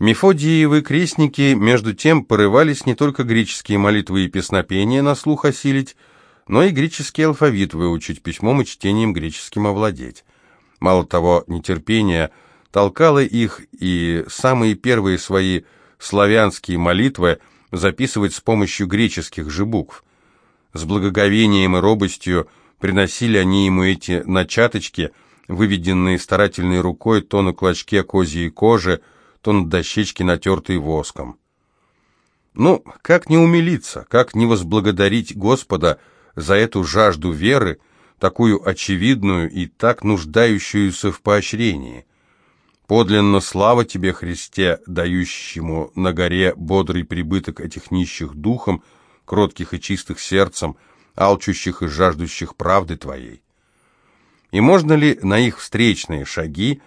Мефодиевы крестники, между тем, порывались не только греческие молитвы и песнопения на слух осилить, но и греческий алфавит выучить, письмом и чтением греческим овладеть. Мало того, нетерпение толкало их и самые первые свои славянские молитвы записывать с помощью греческих же букв. С благоговением и робостью приносили они ему эти начаточки, выведенные старательной рукой то на клочке козьей кожи, то на дощечке, натертой воском. Ну, как не умилиться, как не возблагодарить Господа за эту жажду веры, такую очевидную и так нуждающуюся в поощрении. Подлинно слава тебе, Христе, дающему на горе бодрый прибыток этих нищих духом, кротких и чистых сердцем, алчущих и жаждущих правды твоей. И можно ли на их встречные шаги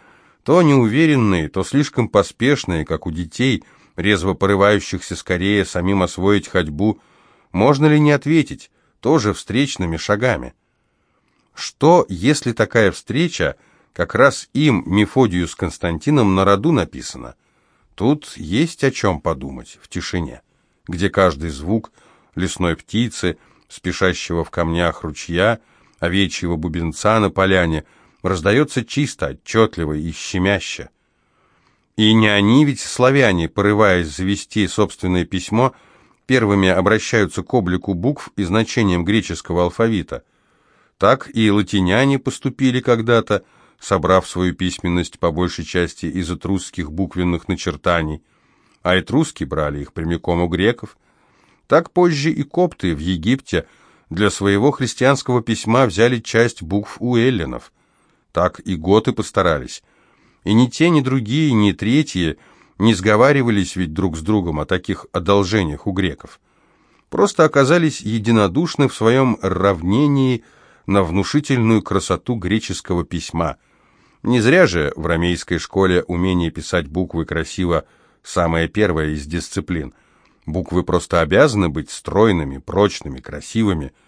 то неуверенные, то слишком поспешные, как у детей, резво порывающихся скорее самим освоить ходьбу, можно ли не ответить, тоже встречными шагами? Что, если такая встреча как раз им, Мефодию с Константином, на роду написана? Тут есть о чем подумать в тишине, где каждый звук лесной птицы, спешащего в камнях ручья, овечьего бубенца на поляне – раздается чисто, отчетливо и щемяще. И не они ведь, славяне, порываясь завести собственное письмо, первыми обращаются к облику букв и значениям греческого алфавита. Так и латиняне поступили когда-то, собрав свою письменность по большей части из этрусских буквенных начертаний, а этруски брали их прямиком у греков. Так позже и копты в Египте для своего христианского письма взяли часть букв у эллинов – так и готы постарались. И ни те, ни другие, ни третьи не сговаривались ведь друг с другом о таких одолжениях у греков. Просто оказались единодушны в своем равнении на внушительную красоту греческого письма. Не зря же в ромейской школе умение писать буквы красиво самая первая из дисциплин. Буквы просто обязаны быть стройными, прочными, красивыми –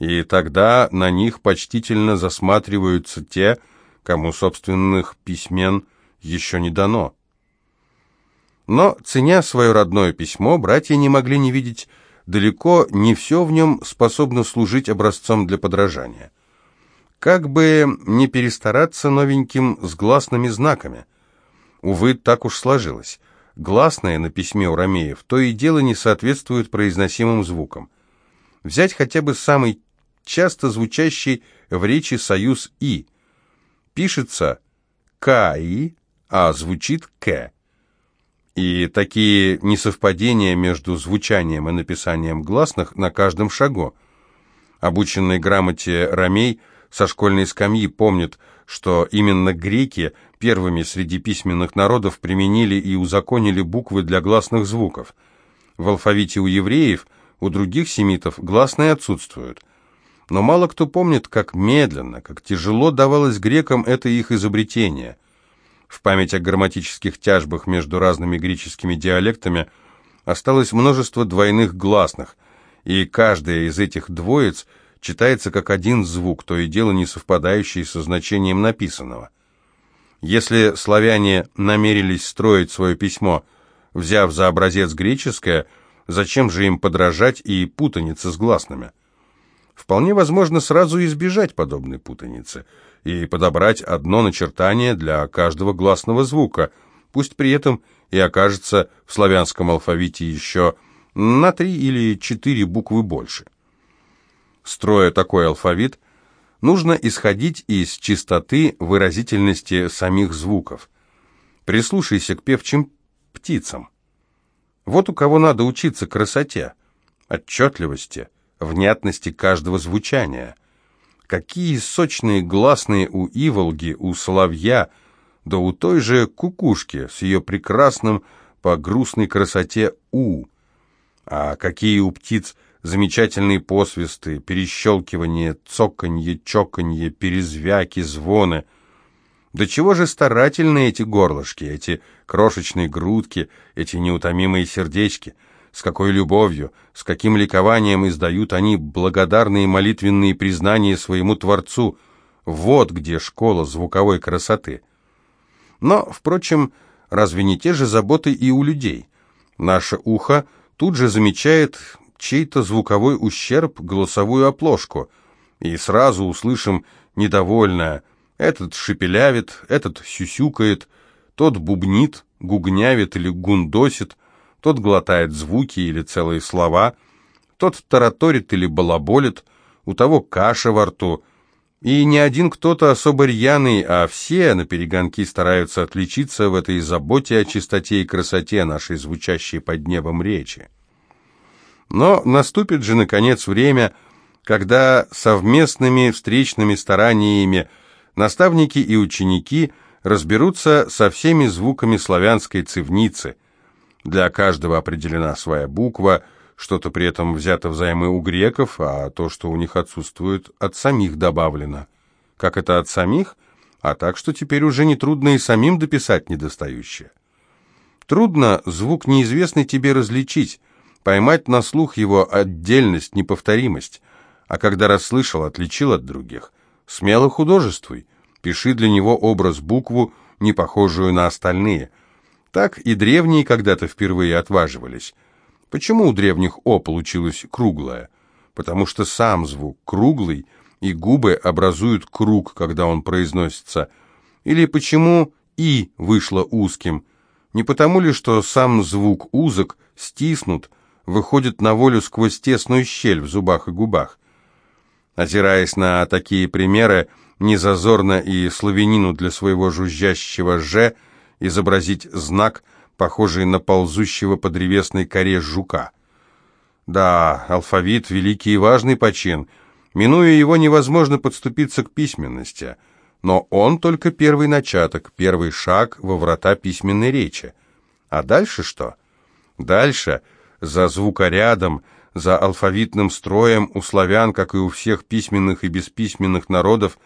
и тогда на них почтительно засматриваются те, кому собственных письмен еще не дано. Но, ценя свое родное письмо, братья не могли не видеть, далеко не все в нем способно служить образцом для подражания. Как бы не перестараться новеньким с гласными знаками. Увы, так уж сложилось. Гласные на письме у ромеев то и дело не соответствуют произносимым звукам. Взять хотя бы самый часто звучащий в речи союз «и». Пишется «ка-и», а звучит «к». И такие несовпадения между звучанием и написанием гласных на каждом шагу. Обученный грамоте Ромей со школьной скамьи помнит, что именно греки первыми среди письменных народов применили и узаконили буквы для гласных звуков. В алфавите у евреев, у других семитов гласные отсутствуют – но мало кто помнит, как медленно, как тяжело давалось грекам это их изобретение. В память о грамматических тяжбах между разными греческими диалектами осталось множество двойных гласных, и каждая из этих двоиц читается как один звук, то и дело не совпадающий со значением написанного. Если славяне намерились строить свое письмо, взяв за образец греческое, зачем же им подражать и путаница с гласными? Вполне возможно сразу избежать подобной путаницы и подобрать одно начертание для каждого гласного звука, пусть при этом и окажется в славянском алфавите еще на три или четыре буквы больше. Строя такой алфавит, нужно исходить из чистоты выразительности самих звуков. Прислушайся к певчим птицам. Вот у кого надо учиться красоте, отчетливости – внятности каждого звучания. Какие сочные гласные у иволги, у соловья, да у той же кукушки с ее прекрасным по грустной красоте «у». А какие у птиц замечательные посвисты, перещелкивания, цоканье, чоканье, перезвяки, звоны. Да чего же старательны эти горлышки, эти крошечные грудки, эти неутомимые сердечки — с какой любовью, с каким ликованием издают они благодарные молитвенные признания своему Творцу. Вот где школа звуковой красоты. Но, впрочем, Разве не те же заботы и у людей? Наше ухо тут же замечает чей-то звуковой ущерб, голосовую оплошку, и сразу услышим недовольное «этот шепелявит», «этот сюсюкает», «тот бубнит», «гугнявит» или «гундосит», «тот глотает звуки» или целые слова, «тот тараторит» или «балаболит», «у того каша во рту», и не один кто-то особо рьяный, а все на перегонки стараются отличиться в этой заботе о чистоте и красоте нашей звучащей под небом речи. Но наступит же, наконец, время, когда совместными встречными стараниями наставники и ученики разберутся со всеми звуками славянской цивницы. Для каждого определена своя буква – что-то при этом взято взаймы у греков, а то, что у них отсутствует, от самих добавлено. Как это от самих? А так, что теперь уже нетрудно и самим дописать недостающее. Трудно звук неизвестный тебе различить, поймать на слух его отдельность, неповторимость, а когда расслышал, отличил от других. Смело художествуй, пиши для него образ-букву, не похожую на остальные. Так и древние когда-то впервые отваживались – Почему у древних «о» получилось круглое? Потому что сам звук круглый, и губы образуют круг, когда он произносится. Или почему «и» вышло узким? Не потому ли, что сам звук узок, стиснут, выходит на волю сквозь тесную щель в зубах и губах? Озираясь на такие примеры, незазорно и славянину для своего жужжащего «ж» изобразить знак – похожий на ползущего по древесной коре жука. Да, алфавит — великий и важный почин. Минуя его, невозможно подступиться к письменности. Но он только первый начаток, первый шаг во врата письменной речи. А дальше что? Дальше, за звукорядом, за алфавитным строем у славян, как и у всех письменных и бесписьменных народов,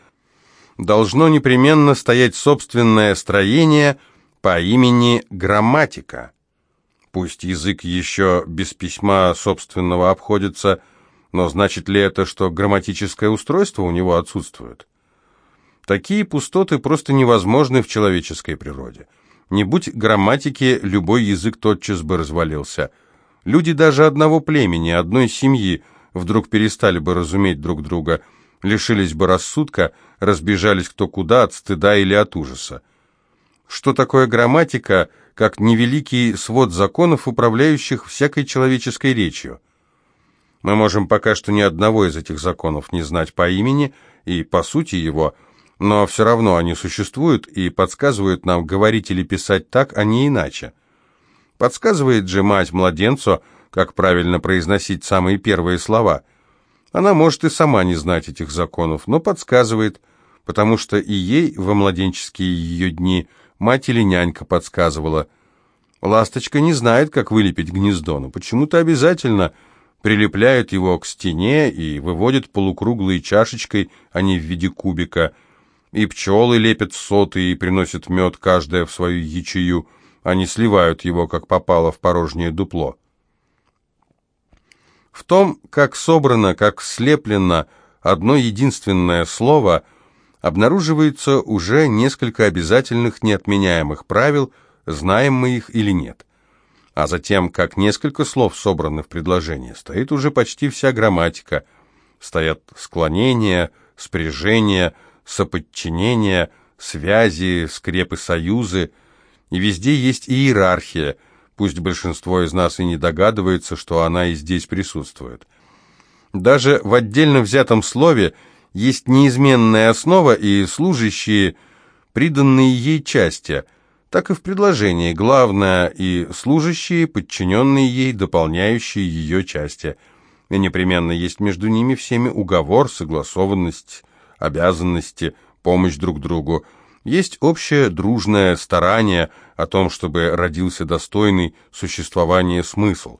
должно непременно стоять собственное строение — по имени Грамматика. Пусть язык еще без письма собственного обходится, но значит ли это, что грамматическое устройство у него отсутствует? Такие пустоты просто невозможны в человеческой природе. Не будь грамматики, любой язык тотчас бы развалился. Люди даже одного племени, одной семьи вдруг перестали бы разуметь друг друга, лишились бы рассудка, разбежались кто куда от стыда или от ужаса. Что такое грамматика, как невеликий свод законов, управляющих всякой человеческой речью? Мы можем пока что ни одного из этих законов не знать по имени и по сути его, но все равно они существуют и подсказывают нам говорить или писать так, а не иначе. Подсказывает же мать младенцу, как правильно произносить самые первые слова. Она может и сама не знать этих законов, но подсказывает, потому что и ей во младенческие ее дни – Мать или нянька подсказывала. Ласточка не знает, как вылепить гнездо, но почему-то обязательно прилепляет его к стене и выводит полукруглой чашечкой, а не в виде кубика. И пчелы лепят соты и приносят мед, каждая в свою ячею, они сливают его, как попало в порожнее дупло. В том, как собрано, как слеплено одно единственное слово – обнаруживается уже несколько обязательных неотменяемых правил, знаем мы их или нет. А затем, как несколько слов собраны в предложение, стоит уже почти вся грамматика. Стоят склонения, спряжения, соподчинения, связи, скрепы, союзы. И везде есть иерархия, пусть большинство из нас и не догадывается, что она и здесь присутствует. Даже в отдельно взятом слове – есть неизменная основа и служащие, приданные ей части, так и в предложении главное и служащие, подчиненные ей, дополняющие ее части. И непременно есть между ними всеми уговор, согласованность, обязанности, помощь друг другу. Есть общее дружное старание о том, чтобы родился достойный существования смысл.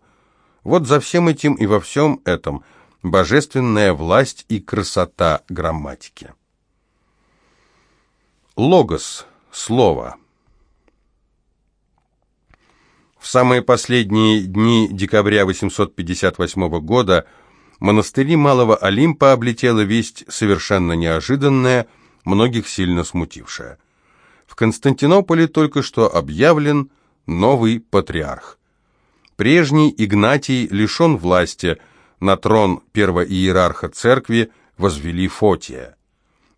Вот за всем этим и во всем этом – Божественная власть и красота грамматики. Логос. Слово. В самые последние дни декабря 858 года монастыри Малого Олимпа облетела весть совершенно неожиданная, многих сильно смутившая. В Константинополе только что объявлен новый патриарх. Прежний Игнатий лишен власти, на трон первоиерарха церкви возвели Фотия.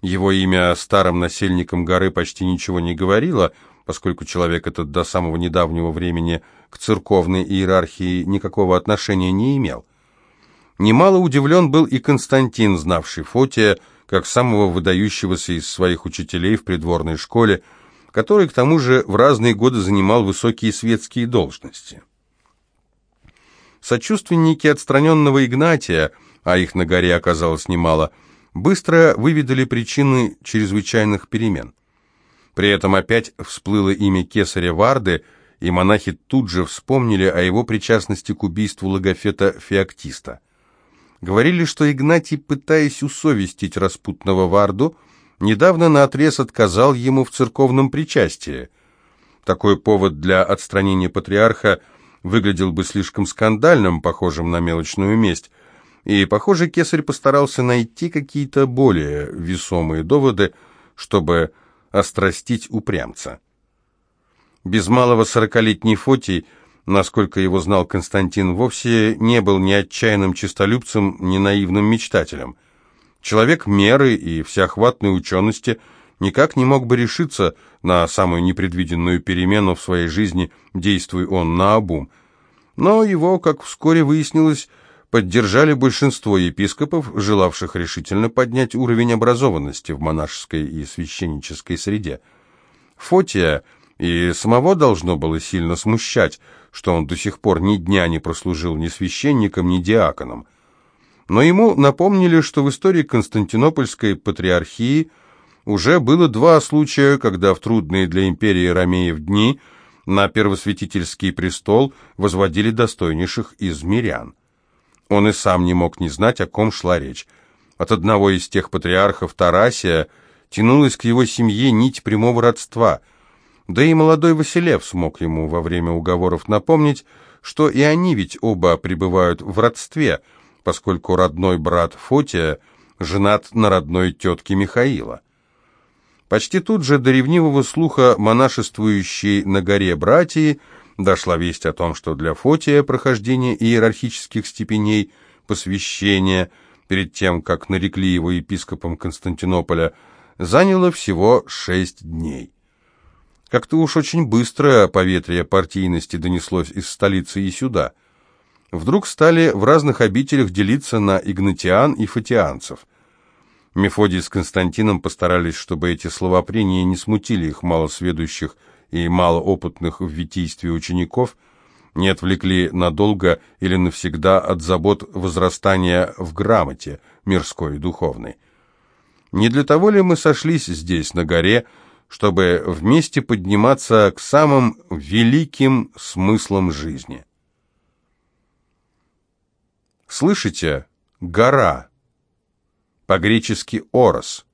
Его имя старым насельникам горы почти ничего не говорило, поскольку человек этот до самого недавнего времени к церковной иерархии никакого отношения не имел. Немало удивлен был и Константин, знавший Фотия, как самого выдающегося из своих учителей в придворной школе, который к тому же в разные годы занимал высокие светские должности. Сочувственники отстраненного Игнатия, а их на горе оказалось немало, быстро выведали причины чрезвычайных перемен. При этом опять всплыло имя кесаря Варды, и монахи тут же вспомнили о его причастности к убийству логофета Феоктиста. Говорили, что Игнатий, пытаясь усовестить распутного Варду, недавно наотрез отказал ему в церковном причастии. Такой повод для отстранения патриарха выглядел бы слишком скандальным, похожим на мелочную месть, и, похоже, кесарь постарался найти какие-то более весомые доводы, чтобы острастить упрямца. Без малого сорокалетний Фотий, насколько его знал Константин, вовсе не был ни отчаянным честолюбцем, ни наивным мечтателем. Человек меры и всеохватной учености никак не мог бы решиться на самую непредвиденную перемену в своей жизни, действуя он наобум. Но его, как вскоре выяснилось, поддержали большинство епископов, желавших решительно поднять уровень образованности в монашеской и священнической среде. Фотия и самого должно было сильно смущать, что он до сих пор ни дня не прослужил ни священником, ни диаконом. Но ему напомнили, что в истории Константинопольской патриархии уже было два случая, когда в трудные для империи Ромеев дни на первосвятительский престол возводили достойнейших из мирян. Он и сам не мог не знать, о ком шла речь. От одного из тех патриархов, Тарасия, тянулась к его семье нить прямого родства. Да и молодой Василев смог ему во время уговоров напомнить, что и они ведь оба пребывают в родстве, поскольку родной брат Фотия женат на родной тетке Михаила. Почти тут же до ревнивого слуха монашествующей на горе братьи дошла весть о том, что для Фотия прохождение иерархических степеней посвящения перед тем, как нарекли его епископом Константинополя, заняло всего шесть дней. Как-то уж очень быстро поветрие партийности донеслось из столицы и сюда. Вдруг стали в разных обителях делиться на игнатиан и фатианцев. Мефодий с Константином постарались, чтобы эти словопрения не смутили их малосведущих и малоопытных в витийстве учеников не отвлекли надолго или навсегда от забот возрастания в грамоте мирской и духовной. Не для того ли мы сошлись здесь, на горе, чтобы вместе подниматься к самым великим смыслам жизни? Слышите? Гора. По-гречески «орос».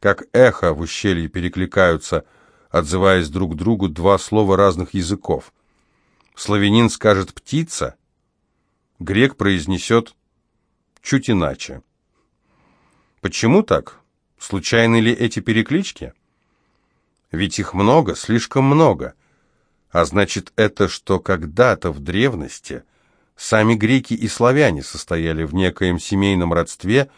Как эхо в ущелье перекликаются – отзываясь друг другу два слова разных языков. Славянин скажет «птица», грек произнесет чуть иначе. Почему так? Случайны ли эти переклички? Ведь их много, слишком много. А значит, это что когда-то в древности сами греки и славяне состояли в некоем семейном родстве,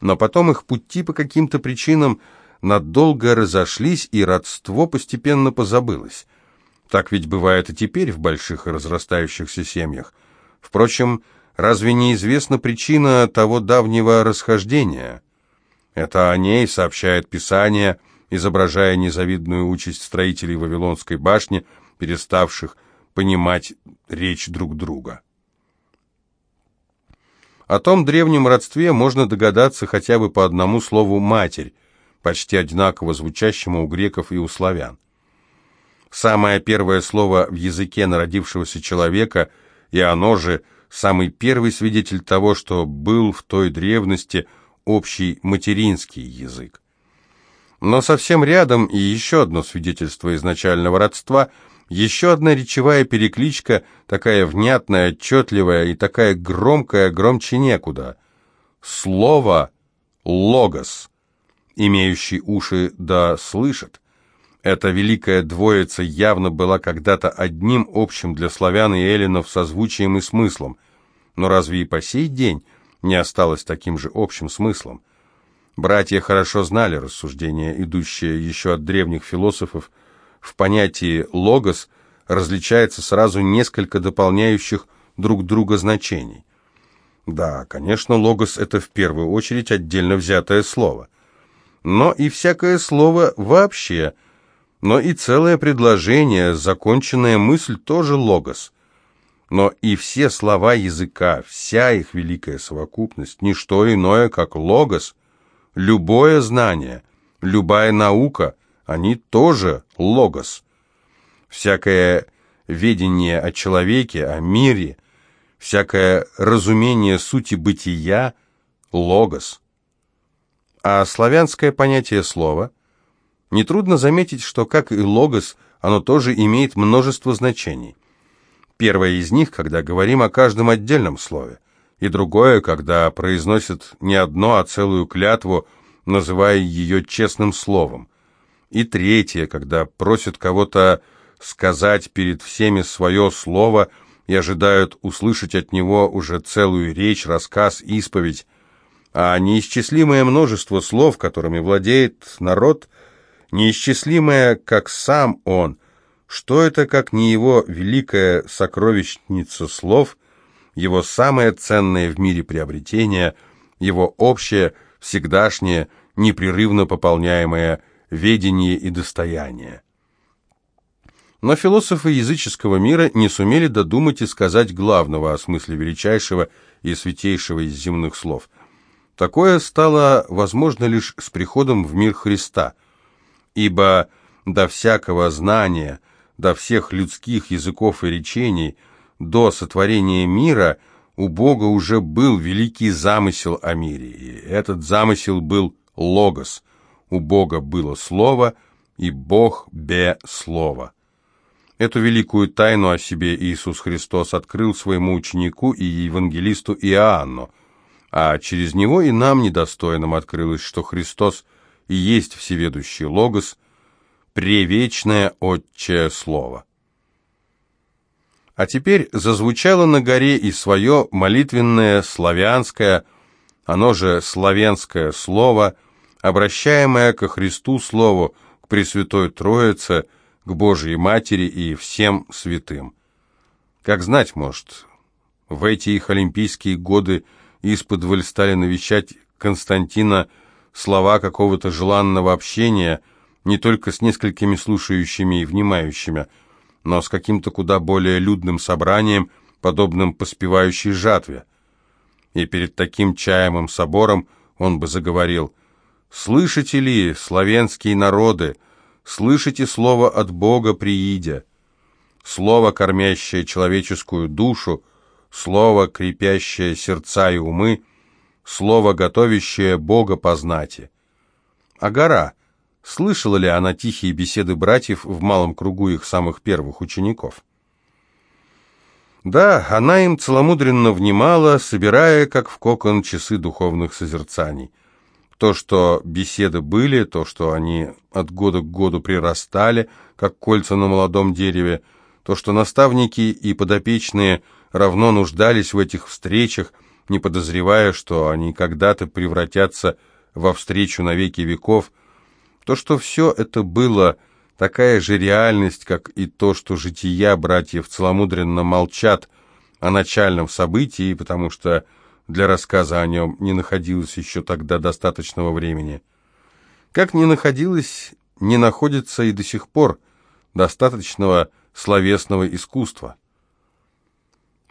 но потом их пути по каким-то причинам – надолго разошлись, и родство постепенно позабылось. Так ведь бывает и теперь в больших и разрастающихся семьях. Впрочем, разве не известна причина того давнего расхождения? Это о ней сообщает Писание, изображая незавидную участь строителей Вавилонской башни, переставших понимать речь друг друга. О том древнем родстве можно догадаться хотя бы по одному слову «матерь», почти одинаково звучащему у греков и у славян. Самое первое слово в языке народившегося человека, и оно же самый первый свидетель того, что был в той древности общий материнский язык. Но совсем рядом и еще одно свидетельство изначального родства, еще одна речевая перекличка, такая внятная, отчетливая и такая громкая, громче некуда. Слово «логос» имеющий уши да слышит. Эта великая двоица явно была когда-то одним общим для славян и эллинов созвучием и смыслом, но разве и по сей день не осталось таким же общим смыслом? Братья хорошо знали рассуждения, идущие еще от древних философов. В понятии «логос» различается сразу несколько дополняющих друг друга значений. Да, конечно, логос – это в первую очередь отдельно взятое слово. Но и всякое слово вообще – но и целое предложение, законченная мысль тоже логос. Но и все слова языка, вся их великая совокупность, не что иное, как логос. Любое знание, любая наука, они тоже логос. Всякое ведение о человеке, о мире, всякое разумение сути бытия – логос. А славянское понятие слова – Нетрудно заметить, что, как и логос, оно тоже имеет множество значений. Первое из них, когда говорим о каждом отдельном слове, и другое, когда произносят не одно, а целую клятву, называя ее честным словом. И третье, когда просят кого-то сказать перед всеми свое слово и ожидают услышать от него уже целую речь, рассказ, исповедь, а неисчислимое множество слов, которыми владеет народ – неисчислимое, как сам он. Что это, как не его великая сокровищница слов, его самое ценное в мире приобретение, его общее, всегдашнее, непрерывно пополняемое ведение и достояние. Но философы языческого мира не сумели додумать и сказать главного о смысле величайшего и святейшего из земных слов. Такое стало возможно лишь с приходом в мир Христа – ибо до всякого знания, до всех людских языков и речений, до сотворения мира у Бога уже был великий замысел о мире, и этот замысел был логос. У Бога было слово, и Бог бе слово. Эту великую тайну о себе Иисус Христос открыл своему ученику и евангелисту Иоанну, а через него и нам недостойным открылось, что Христос – и есть всеведущий Логос, превечное Отчее Слово. А теперь зазвучало на горе и свое молитвенное славянское, оно же славянское слово, обращаемое ко Христу Слову, к Пресвятой Троице, к Божьей Матери и всем святым. Как знать, может, в эти их олимпийские годы исподволь стали навещать Константина слова какого-то желанного общения, не только с несколькими слушающими и внимающими, но с каким-то куда более людным собранием, подобным поспевающей жатве. И перед таким чаемым собором он бы заговорил «Слышите ли, славянские народы, слышите слово от Бога приидя, слово, кормящее человеческую душу, слово, крепящее сердца и умы, слово, готовящее Бога познати. А гора, слышала ли она тихие беседы братьев в малом кругу их самых первых учеников? Да, она им целомудренно внимала, собирая, как в кокон, часы духовных созерцаний. То, что беседы были, то, что они от года к году прирастали, как кольца на молодом дереве, то, что наставники и подопечные равно нуждались в этих встречах – не подозревая, что они когда-то превратятся во встречу навеки веков, то, что все это было такая же реальность, как и то, что жития братьев целомудренно молчат о начальном событии, потому что для рассказа о нем не находилось еще тогда достаточного времени. Как не находилось, не находится и до сих пор достаточного словесного искусства.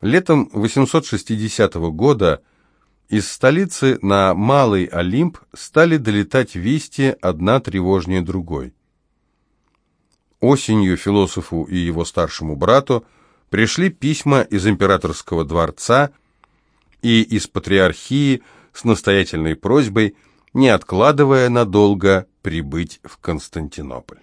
Летом 860 года из столицы на Малый Олимп стали долетать вести одна тревожнее другой. Осенью философу и его старшему брату пришли письма из императорского дворца и из патриархии с настоятельной просьбой, не откладывая надолго, прибыть в Константинополь.